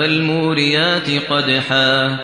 فالموريات قدحا.